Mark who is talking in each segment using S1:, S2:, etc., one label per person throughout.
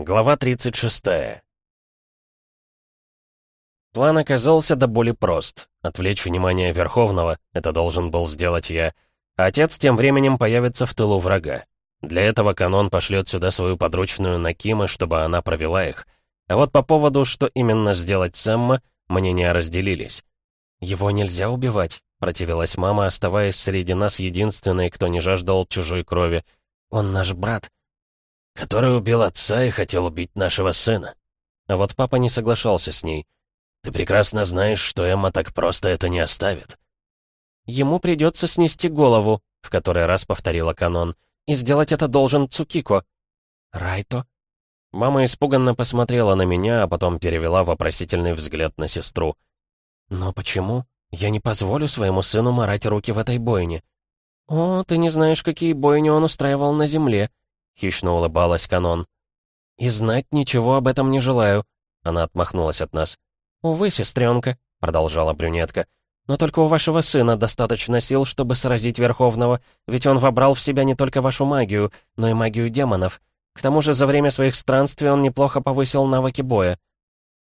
S1: Глава 36. План оказался до боли прост. Отвлечь внимание Верховного, это должен был сделать я. А отец тем временем появится в тылу врага. Для этого канон пошлет сюда свою подручную Накимы, чтобы она провела их. А вот по поводу, что именно сделать Сэмма, мнения разделились. «Его нельзя убивать», — противилась мама, оставаясь среди нас единственной, кто не жаждал чужой крови. «Он наш брат» который убил отца и хотел убить нашего сына. А вот папа не соглашался с ней. Ты прекрасно знаешь, что Эмма так просто это не оставит. Ему придется снести голову, в который раз повторила канон, и сделать это должен Цукико. Райто? Мама испуганно посмотрела на меня, а потом перевела вопросительный взгляд на сестру. «Но почему? Я не позволю своему сыну марать руки в этой бойне». «О, ты не знаешь, какие бойни он устраивал на земле», — хищно улыбалась Канон. «И знать ничего об этом не желаю», — она отмахнулась от нас. «Увы, сестренка», — продолжала брюнетка, «но только у вашего сына достаточно сил, чтобы сразить Верховного, ведь он вобрал в себя не только вашу магию, но и магию демонов. К тому же за время своих странствий он неплохо повысил навыки боя».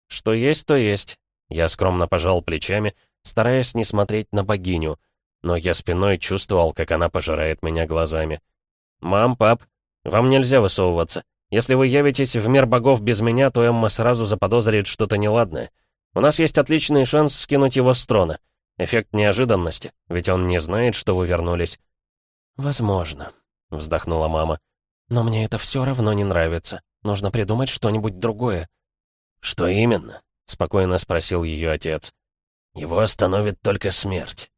S1: «Что есть, то есть». Я скромно пожал плечами, стараясь не смотреть на богиню, но я спиной чувствовал, как она пожирает меня глазами. «Мам, пап, вам нельзя высовываться. Если вы явитесь в мир богов без меня, то Эмма сразу заподозрит что-то неладное. У нас есть отличный шанс скинуть его с трона. Эффект неожиданности, ведь он не знает, что вы вернулись». «Возможно», — вздохнула мама. «Но мне это все равно не нравится. Нужно придумать что-нибудь другое».
S2: «Что именно?» — спокойно спросил ее отец. «Его остановит только смерть».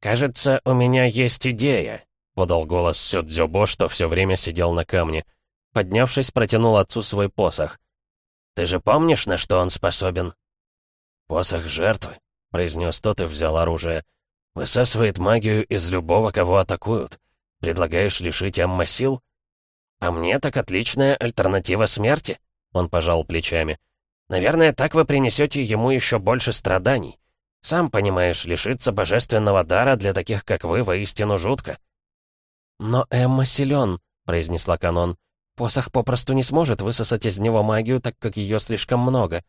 S1: «Кажется, у меня есть идея», — подал голос Сёдзюбо, что все время сидел на камне. Поднявшись, протянул отцу свой посох. «Ты же помнишь, на что он способен?»
S2: «Посох жертвы», — произнес тот и взял оружие. «Высасывает магию из любого, кого атакуют. Предлагаешь лишить Амма сил?»
S1: «А мне так отличная альтернатива смерти», — он пожал плечами. «Наверное, так вы принесете ему еще больше страданий. Сам понимаешь, лишиться божественного дара для таких, как вы, воистину жутко». «Но Эмма силен», — произнесла Канон. «Посох попросту не сможет высосать из него магию, так как ее слишком много».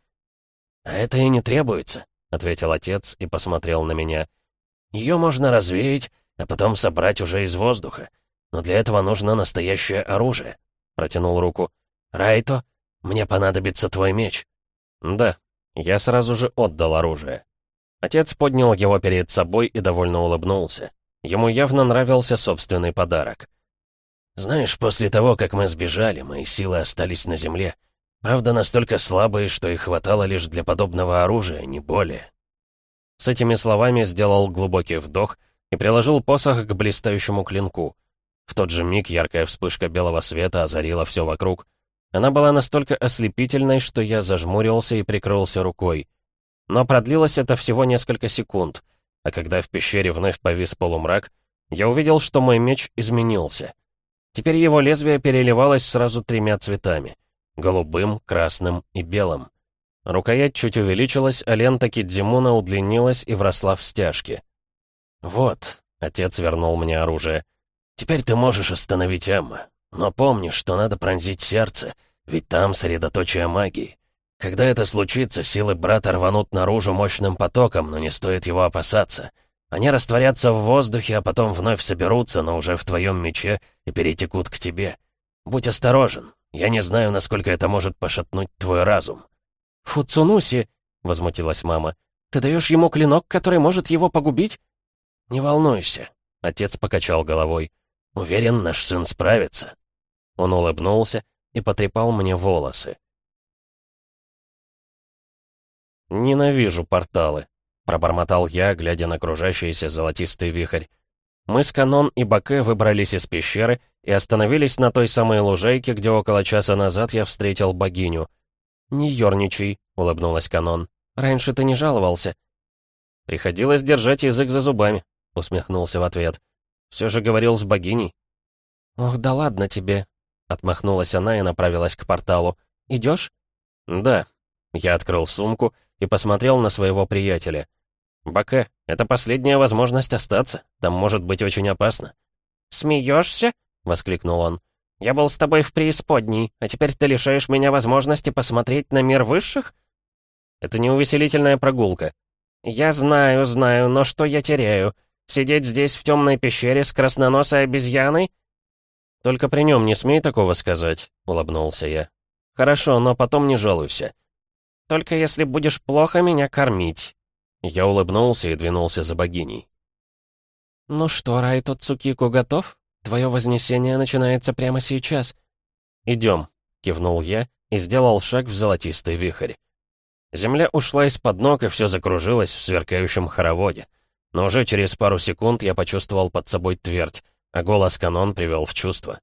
S2: «А это и не требуется», — ответил отец и посмотрел на меня. «Ее можно развеять, а потом собрать уже из воздуха. Но для этого нужно настоящее оружие», — протянул руку. «Райто, мне понадобится твой меч».
S1: «Да». Я сразу же отдал оружие. Отец поднял его перед собой и довольно улыбнулся. Ему явно нравился собственный подарок.
S2: «Знаешь, после того, как мы сбежали, мои силы остались на земле. Правда, настолько слабые, что их хватало лишь для подобного оружия, не более».
S1: С этими словами сделал глубокий вдох и приложил посох к блистающему клинку. В тот же миг яркая вспышка белого света озарила все вокруг. Она была настолько ослепительной, что я зажмурился и прикрылся рукой. Но продлилось это всего несколько секунд — а когда в пещере вновь повис полумрак, я увидел, что мой меч изменился. Теперь его лезвие переливалось сразу тремя цветами — голубым, красным и белым. Рукоять чуть увеличилась, а лента Кидзимуна удлинилась и вросла в стяжки.
S2: «Вот», — отец вернул мне оружие, — «теперь ты можешь остановить Эмма. Но помни, что надо пронзить сердце, ведь там средоточие магии. Когда это случится, силы брата рванут наружу мощным потоком, но не стоит его опасаться. Они растворятся в воздухе, а потом вновь соберутся, но уже в твоем мече и перетекут к тебе. Будь осторожен. Я не знаю, насколько это может пошатнуть твой разум».
S1: «Фуцунуси!» — возмутилась мама. «Ты даешь ему клинок, который может его погубить?»
S2: «Не волнуйся», — отец покачал головой. «Уверен, наш сын справится».
S1: Он улыбнулся и потрепал мне волосы. «Ненавижу порталы», — пробормотал я, глядя на окружающийся золотистый вихрь. Мы с Канон и Баке выбрались из пещеры и остановились на той самой лужайке, где около часа назад я встретил богиню. «Не ерничай», — улыбнулась Канон. «Раньше ты не жаловался». «Приходилось держать язык за зубами», — усмехнулся в ответ. «Все же говорил с богиней». «Ох, да ладно тебе», — отмахнулась она и направилась к порталу. «Идешь?» «Да». Я открыл сумку и посмотрел на своего приятеля. «Баке, это последняя возможность остаться. Там может быть очень опасно». «Смеешься?» — воскликнул он. Я был с тобой в преисподней, а теперь ты лишаешь меня возможности посмотреть на мир высших? Это не увеселительная прогулка. Я знаю, знаю, но что я теряю? Сидеть здесь в темной пещере с красноносой обезьяной? Только при нем не смей такого сказать, улыбнулся я. Хорошо, но потом не жалуйся. Только если будешь плохо меня кормить. Я улыбнулся и двинулся за богиней. «Ну что, Райто Цукико готов? Твое вознесение начинается прямо сейчас». «Идем», — кивнул я и сделал шаг в золотистый вихрь. Земля ушла из-под ног, и все закружилось в сверкающем хороводе. Но уже через пару секунд я почувствовал под собой твердь, а голос канон привел в чувство.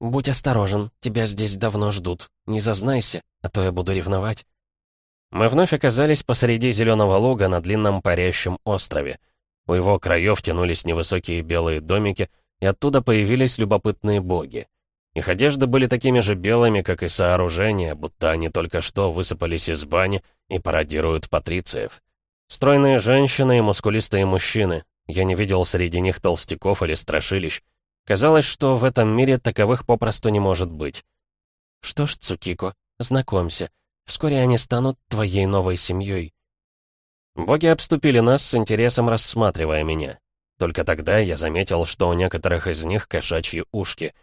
S1: «Будь осторожен, тебя здесь давно ждут. Не зазнайся, а то я буду ревновать». Мы вновь оказались посреди зеленого луга на длинном парящем острове. У его краев тянулись невысокие белые домики, и оттуда появились любопытные боги. Их одежды были такими же белыми, как и сооружения, будто они только что высыпались из бани и пародируют патрициев. Стройные женщины и мускулистые мужчины. Я не видел среди них толстяков или страшилищ. Казалось, что в этом мире таковых попросту не может быть. Что ж, Цукико, знакомься. Вскоре они станут твоей новой семьей. Боги обступили нас с интересом, рассматривая меня. Только тогда я заметил, что у некоторых из них кошачьи ушки.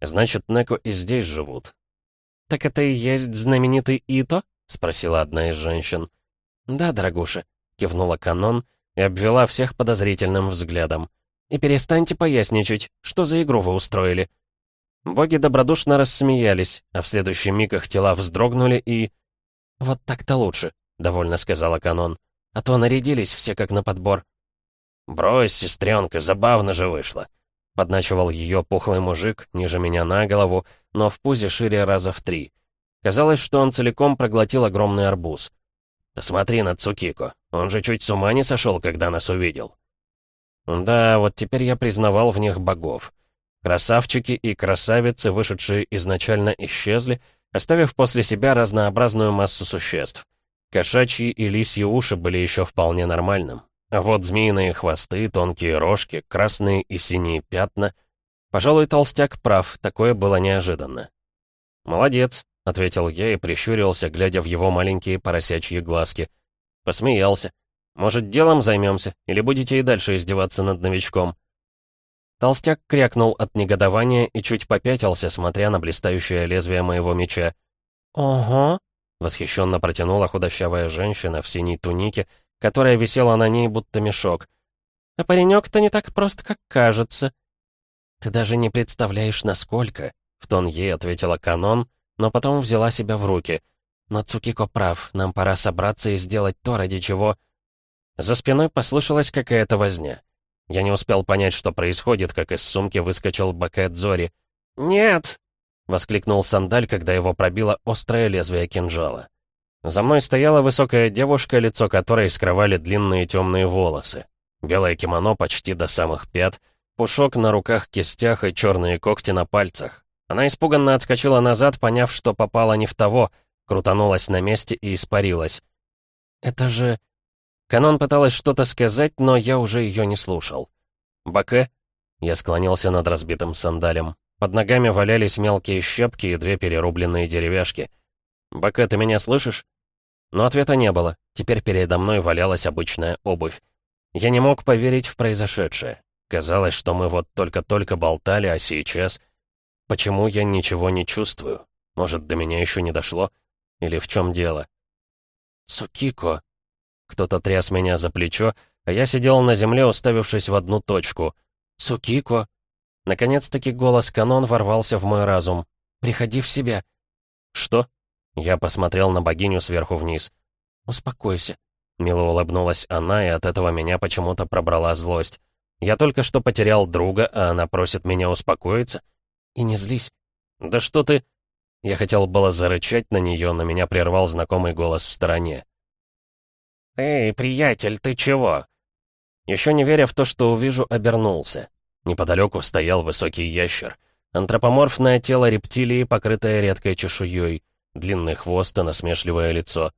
S1: Значит, Неко и здесь живут. «Так это и есть знаменитый Ито?» — спросила одна из женщин. «Да, дорогуша», — кивнула Канон и обвела всех подозрительным взглядом. «И перестаньте поясничать, что за игру вы устроили?» Боги добродушно рассмеялись, а в следующий миг их тела вздрогнули и... «Вот так-то лучше», — довольно сказала Канон. А то нарядились все как на подбор. «Брось, сестренка, забавно же вышло!» Подначивал ее пухлый мужик, ниже меня на голову, но в пузе шире раза в три. Казалось, что он целиком проглотил огромный арбуз. «Посмотри на Цукико, он же чуть с ума не сошел, когда нас увидел». Да, вот теперь я признавал в них богов. Красавчики и красавицы, вышедшие изначально, исчезли, оставив после себя разнообразную массу существ. Кошачьи и лисьи уши были еще вполне нормальным. А вот змеиные хвосты, тонкие рожки, красные и синие пятна. Пожалуй, толстяк прав, такое было неожиданно. «Молодец», — ответил я и прищурился, глядя в его маленькие поросячьи глазки. Посмеялся. «Может, делом займемся, или будете и дальше издеваться над новичком?» Толстяк крякнул от негодования и чуть попятился, смотря на блистающее лезвие моего меча. «Ого!» Восхищенно протянула худощавая женщина в синей тунике, которая висела на ней будто мешок. «А паренек-то не так прост, как кажется». «Ты даже не представляешь, насколько», — в тон ей ответила Канон, но потом взяла себя в руки. «Но Цукико прав, нам пора собраться и сделать то, ради чего...» За спиной послышалась какая-то возня. Я не успел понять, что происходит, как из сумки выскочил Бакет Зори. «Нет!» — воскликнул Сандаль, когда его пробило острое лезвие кинжала. За мной стояла высокая девушка, лицо которой скрывали длинные темные волосы. Белое кимоно почти до самых пят, пушок на руках-кистях и черные когти на пальцах. Она испуганно отскочила назад, поняв, что попала не в того, крутанулась на месте и испарилась. «Это же...» Канон пыталась что-то сказать, но я уже ее не слушал. «Баке?» Я склонился над разбитым сандалем. Под ногами валялись мелкие щепки и две перерубленные деревяшки. «Бака, ты меня слышишь?» Но ответа не было. Теперь передо мной валялась обычная обувь. Я не мог поверить в произошедшее. Казалось, что мы вот только-только болтали, а сейчас... Почему я ничего не чувствую? Может, до меня еще не дошло? Или в чем дело? «Цукико!» Кто-то тряс меня за плечо, а я сидел на земле, уставившись в одну точку. «Цукико!» Наконец-таки голос Канон ворвался в мой разум. «Приходи в себя». «Что?» Я посмотрел на богиню сверху вниз. «Успокойся». Мило улыбнулась она, и от этого меня почему-то пробрала злость. Я только что потерял друга, а она просит меня успокоиться. И не злись. «Да что ты...» Я хотел было зарычать на нее, но меня прервал знакомый голос в стороне. «Эй, приятель, ты чего?» Еще не веря в то, что увижу, обернулся. Неподалеку стоял высокий ящер. Антропоморфное тело рептилии, покрытое редкой чешуей. Длинный хвост и насмешливое лицо.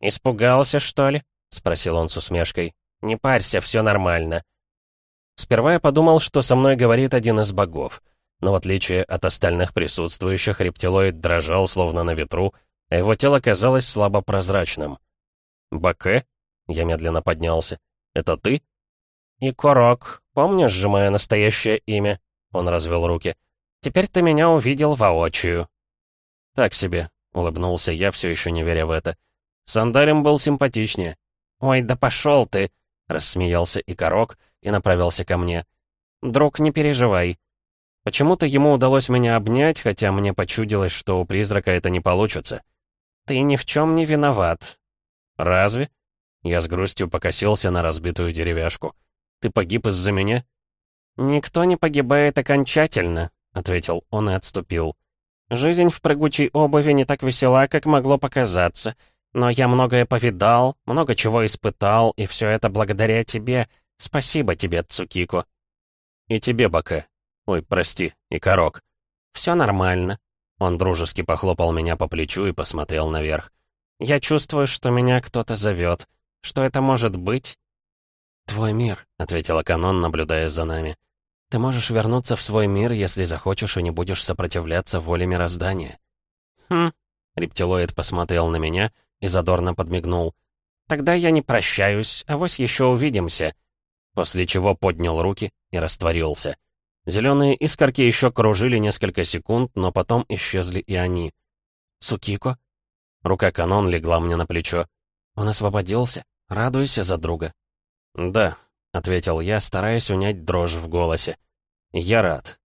S1: «Испугался, что ли?» — спросил он с усмешкой. «Не парься, все нормально». Сперва я подумал, что со мной говорит один из богов. но в отличие от остальных присутствующих, рептилоид дрожал, словно на ветру, а его тело казалось слабо прозрачным. «Баке?» — я медленно поднялся. «Это ты?» «И Корок. Помнишь же мое настоящее имя?» Он развел руки. «Теперь ты меня увидел воочию». «Так себе», — улыбнулся я, все еще не веря в это. Сандалем был симпатичнее. «Ой, да пошел ты!» — рассмеялся и Корок и направился ко мне. «Друг, не переживай. Почему-то ему удалось меня обнять, хотя мне почудилось, что у призрака это не получится. Ты ни в чем не виноват. Разве? Я с грустью покосился на разбитую деревяшку. Ты погиб из-за меня? Никто не погибает окончательно, ответил он и отступил. Жизнь в прыгучей обуви не так весела, как могло показаться. Но я многое повидал, много чего испытал, и все это благодаря тебе. Спасибо тебе, Цукико. И тебе, Баке. Ой, прости, и Корок. Все нормально. Он дружески похлопал меня по плечу и посмотрел наверх. Я чувствую, что меня кто-то зовет. Что это может быть? «Твой мир», — ответила Канон, наблюдая за нами. «Ты можешь вернуться в свой мир, если захочешь и не будешь сопротивляться воле мироздания». «Хм», — рептилоид посмотрел на меня и задорно подмигнул. «Тогда я не прощаюсь, а вось еще увидимся». После чего поднял руки и растворился. Зеленые искорки еще кружили несколько секунд, но потом исчезли и они. «Сукико?» Рука Канон легла мне на плечо. «Он освободился? Радуйся за друга». «Да», — ответил я, стараясь унять дрожь в голосе. «Я рад.